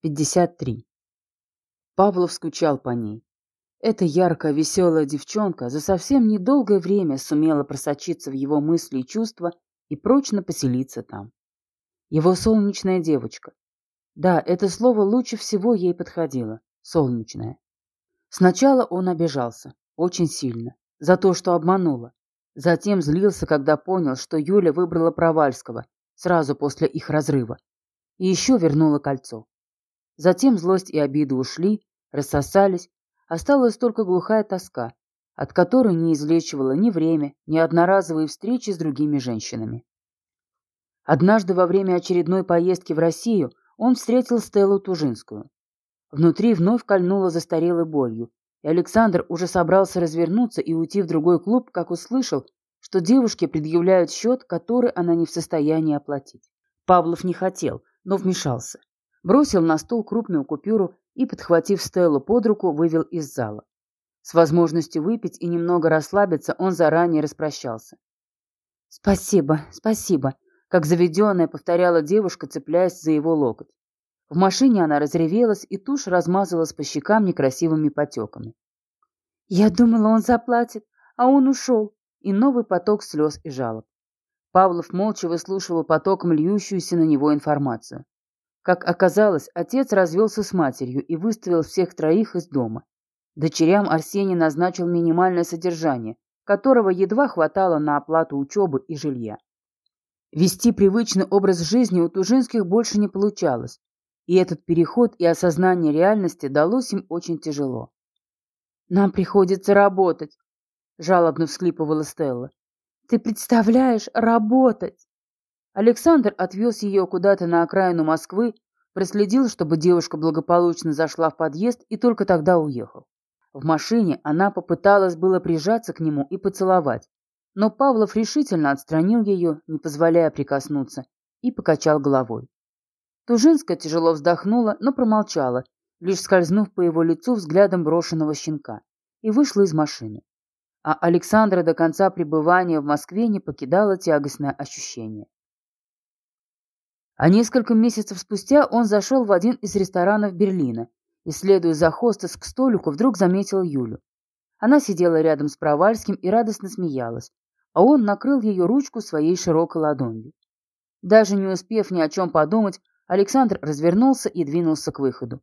53. Павлов скучал по ней. Эта яркая, веселая девчонка за совсем недолгое время сумела просочиться в его мысли и чувства и прочно поселиться там. Его солнечная девочка. Да, это слово лучше всего ей подходило. Солнечная. Сначала он обижался. Очень сильно. За то, что обманула. Затем злился, когда понял, что Юля выбрала Провальского сразу после их разрыва. И еще вернула кольцо. Затем злость и обиды ушли, рассосались, осталась только глухая тоска, от которой не излечивало ни время, ни одноразовые встречи с другими женщинами. Однажды во время очередной поездки в Россию он встретил Стеллу Тужинскую. Внутри вновь кольнуло застарелой болью, и Александр уже собрался развернуться и уйти в другой клуб, как услышал, что девушке предъявляют счет, который она не в состоянии оплатить. Павлов не хотел, но вмешался бросил на стол крупную купюру и, подхватив Стеллу под руку, вывел из зала. С возможностью выпить и немного расслабиться он заранее распрощался. «Спасибо, спасибо», — как заведенная повторяла девушка, цепляясь за его локоть. В машине она разревелась, и тушь размазалась по щекам некрасивыми потеками. «Я думала, он заплатит, а он ушел», и новый поток слез и жалоб. Павлов молча выслушивал потоком льющуюся на него информацию. Как оказалось, отец развелся с матерью и выставил всех троих из дома. Дочерям Арсений назначил минимальное содержание, которого едва хватало на оплату учебы и жилья. Вести привычный образ жизни у Тужинских больше не получалось, и этот переход и осознание реальности далось им очень тяжело. «Нам приходится работать», — жалобно всхлипывала Стелла. «Ты представляешь, работать!» Александр отвез ее куда-то на окраину Москвы, проследил, чтобы девушка благополучно зашла в подъезд и только тогда уехал. В машине она попыталась было прижаться к нему и поцеловать, но Павлов решительно отстранил ее, не позволяя прикоснуться, и покачал головой. Тужинская тяжело вздохнула, но промолчала, лишь скользнув по его лицу взглядом брошенного щенка, и вышла из машины. А Александра до конца пребывания в Москве не покидало тягостное ощущение. А несколько месяцев спустя он зашел в один из ресторанов Берлина и, следуя за хостес к столику, вдруг заметил Юлю. Она сидела рядом с Провальским и радостно смеялась, а он накрыл ее ручку своей широкой ладонью. Даже не успев ни о чем подумать, Александр развернулся и двинулся к выходу.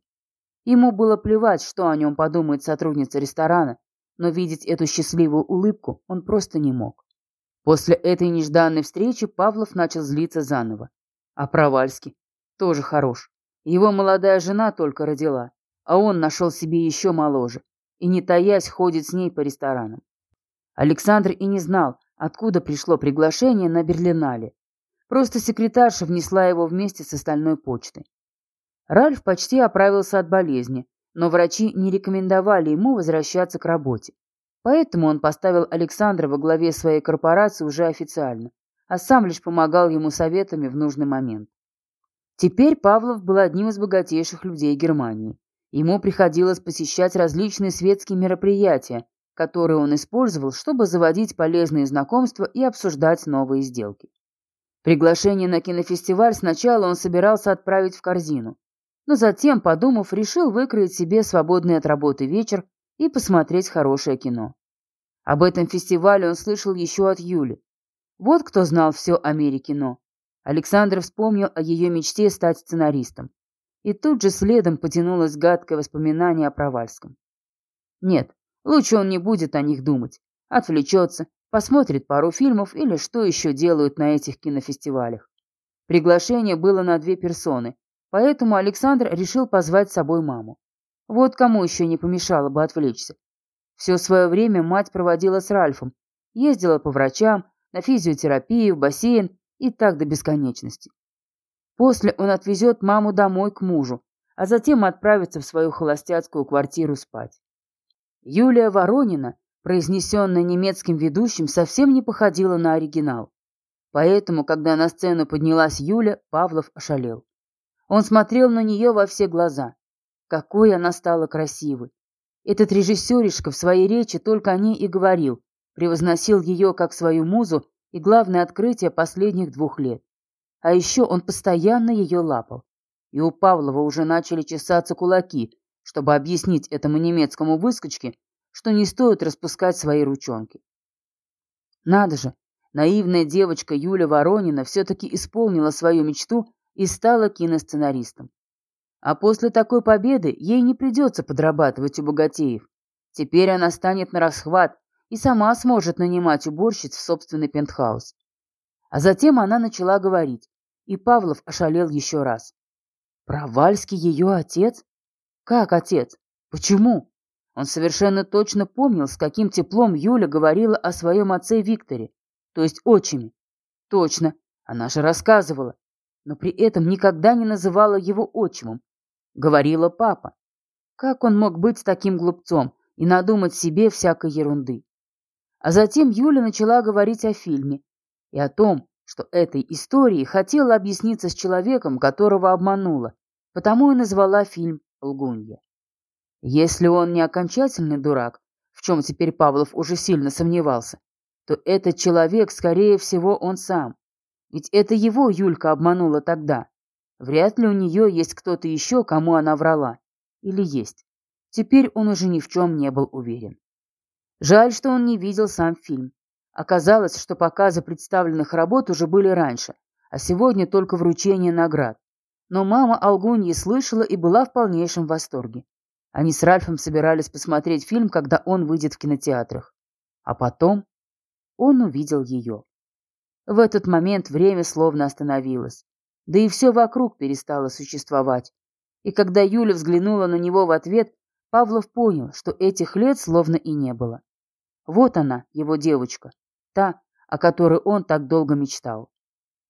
Ему было плевать, что о нем подумает сотрудница ресторана, но видеть эту счастливую улыбку он просто не мог. После этой нежданной встречи Павлов начал злиться заново. А Провальский тоже хорош. Его молодая жена только родила, а он нашел себе еще моложе и, не таясь, ходит с ней по ресторанам. Александр и не знал, откуда пришло приглашение на Берлинале. Просто секретарша внесла его вместе с остальной почтой. Ральф почти оправился от болезни, но врачи не рекомендовали ему возвращаться к работе. Поэтому он поставил Александра во главе своей корпорации уже официально а сам лишь помогал ему советами в нужный момент. Теперь Павлов был одним из богатейших людей Германии. Ему приходилось посещать различные светские мероприятия, которые он использовал, чтобы заводить полезные знакомства и обсуждать новые сделки. Приглашение на кинофестиваль сначала он собирался отправить в корзину, но затем, подумав, решил выкроить себе свободный от работы вечер и посмотреть хорошее кино. Об этом фестивале он слышал еще от Юли, вот кто знал все о мире кино. Александр вспомнил о ее мечте стать сценаристом. И тут же следом потянулось гадкое воспоминание о Провальском. Нет, лучше он не будет о них думать. Отвлечется, посмотрит пару фильмов или что еще делают на этих кинофестивалях. Приглашение было на две персоны, поэтому Александр решил позвать с собой маму. Вот кому еще не помешало бы отвлечься. Все свое время мать проводила с Ральфом, ездила по врачам, на физиотерапию, в бассейн и так до бесконечности. После он отвезет маму домой к мужу, а затем отправится в свою холостяцкую квартиру спать. Юлия Воронина, произнесенная немецким ведущим, совсем не походила на оригинал. Поэтому, когда на сцену поднялась Юля, Павлов ошалел. Он смотрел на нее во все глаза. Какой она стала красивой. Этот режиссеришка в своей речи только о ней и говорил, превозносил ее как свою музу и главное открытие последних двух лет. А еще он постоянно ее лапал. и у Павлова уже начали чесаться кулаки, чтобы объяснить этому немецкому выскочке, что не стоит распускать свои ручонки. Надо же, наивная девочка Юля Воронина все-таки исполнила свою мечту и стала киносценаристом. А после такой победы ей не придется подрабатывать у богатеев. Теперь она станет на расхват и сама сможет нанимать уборщиц в собственный пентхаус. А затем она начала говорить, и Павлов ошалел еще раз. Провальский ее отец? Как отец? Почему? Он совершенно точно помнил, с каким теплом Юля говорила о своем отце Викторе, то есть отчиме. Точно, она же рассказывала, но при этом никогда не называла его отчимом. Говорила папа. Как он мог быть таким глупцом и надумать себе всякой ерунды? А затем Юля начала говорить о фильме и о том, что этой историей хотела объясниться с человеком, которого обманула, потому и назвала фильм «Лгунья». Если он не окончательный дурак, в чем теперь Павлов уже сильно сомневался, то этот человек, скорее всего, он сам. Ведь это его Юлька обманула тогда. Вряд ли у нее есть кто-то еще, кому она врала. Или есть. Теперь он уже ни в чем не был уверен. Жаль, что он не видел сам фильм. Оказалось, что показы представленных работ уже были раньше, а сегодня только вручение наград. Но мама Алгуньи слышала и была в полнейшем восторге. Они с Ральфом собирались посмотреть фильм, когда он выйдет в кинотеатрах. А потом он увидел ее. В этот момент время словно остановилось. Да и все вокруг перестало существовать. И когда Юля взглянула на него в ответ, Павлов понял, что этих лет словно и не было. Вот она, его девочка, та, о которой он так долго мечтал.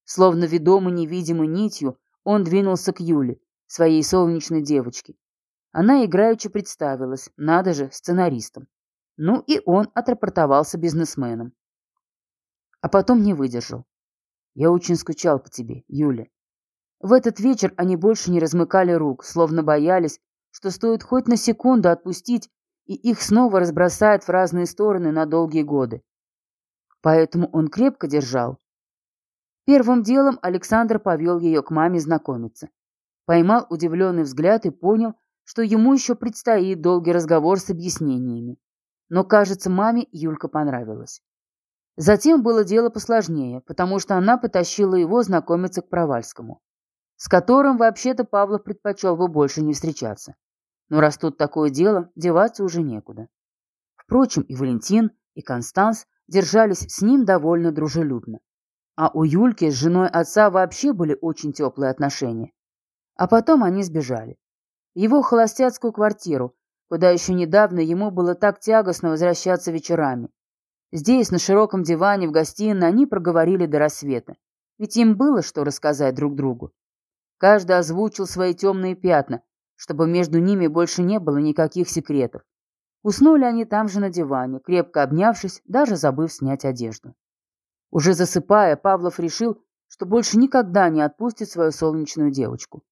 Словно ведомый невидимой нитью, он двинулся к Юле, своей солнечной девочке, она играючи представилась, надо же, сценаристом. Ну и он отрапортовался бизнесменом. А потом не выдержал. Я очень скучал по тебе, Юля. В этот вечер они больше не размыкали рук, словно боялись, что стоит хоть на секунду отпустить, и их снова разбросает в разные стороны на долгие годы. Поэтому он крепко держал. Первым делом Александр повел ее к маме знакомиться. Поймал удивленный взгляд и понял, что ему еще предстоит долгий разговор с объяснениями. Но, кажется, маме Юлька понравилась. Затем было дело посложнее, потому что она потащила его знакомиться к Провальскому, с которым вообще-то Павлов предпочел бы больше не встречаться. Но раз тут такое дело, деваться уже некуда. Впрочем, и Валентин, и Констанс держались с ним довольно дружелюбно. А у Юльки с женой отца вообще были очень теплые отношения. А потом они сбежали его холостяцкую квартиру, куда еще недавно ему было так тягостно возвращаться вечерами. Здесь, на широком диване в гостиной, они проговорили до рассвета. Ведь им было что рассказать друг другу. Каждый озвучил свои темные пятна, чтобы между ними больше не было никаких секретов. Уснули они там же на диване, крепко обнявшись, даже забыв снять одежду. Уже засыпая, Павлов решил, что больше никогда не отпустит свою солнечную девочку.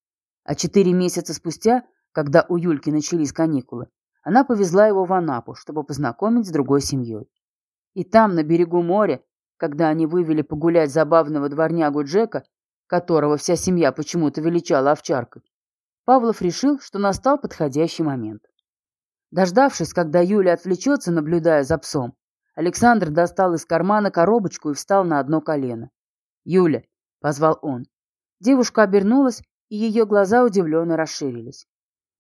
А четыре месяца спустя когда у Юльки начались каникулы, она повезла его в Анапу, чтобы познакомить с другой семьей. И там, на берегу моря, когда они вывели погулять забавного дворнягу Джека, которого вся семья почему-то величала овчаркой, Павлов решил, что настал подходящий момент. Дождавшись, когда Юля отвлечется, наблюдая за псом, Александр достал из кармана коробочку и встал на одно колено. «Юля», — позвал он. Девушка обернулась, и ее глаза удивленно расширились.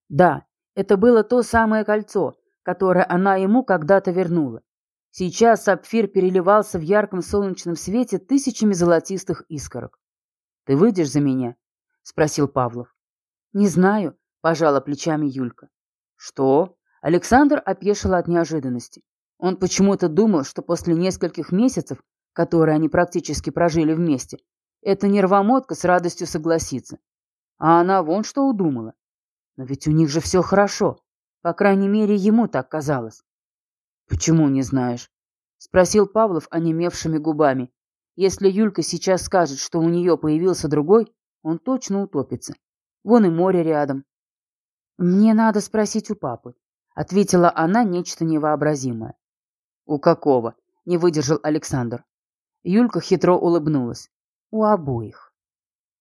Да, это было то самое кольцо, которое она ему когда-то вернула. Сейчас сапфир переливался в ярком солнечном свете тысячами золотистых искорок. «Ты выйдешь за меня?» — спросил Павлов. «Не знаю», — пожала плечами Юлька. «Что?» Александр опешил от неожиданности. Он почему-то думал, что после нескольких месяцев, которые они практически прожили вместе, эта нервомотка с радостью согласится. А она вон что удумала. Но ведь у них же все хорошо. По крайней мере, ему так казалось. «Почему не знаешь?» — спросил Павлов онемевшими губами. «Если Юлька сейчас скажет, что у нее появился другой, он точно утопится. Вон и море рядом». «Мне надо спросить у папы», — ответила она нечто невообразимое. «У какого?» — не выдержал Александр. Юлька хитро улыбнулась. «У обоих».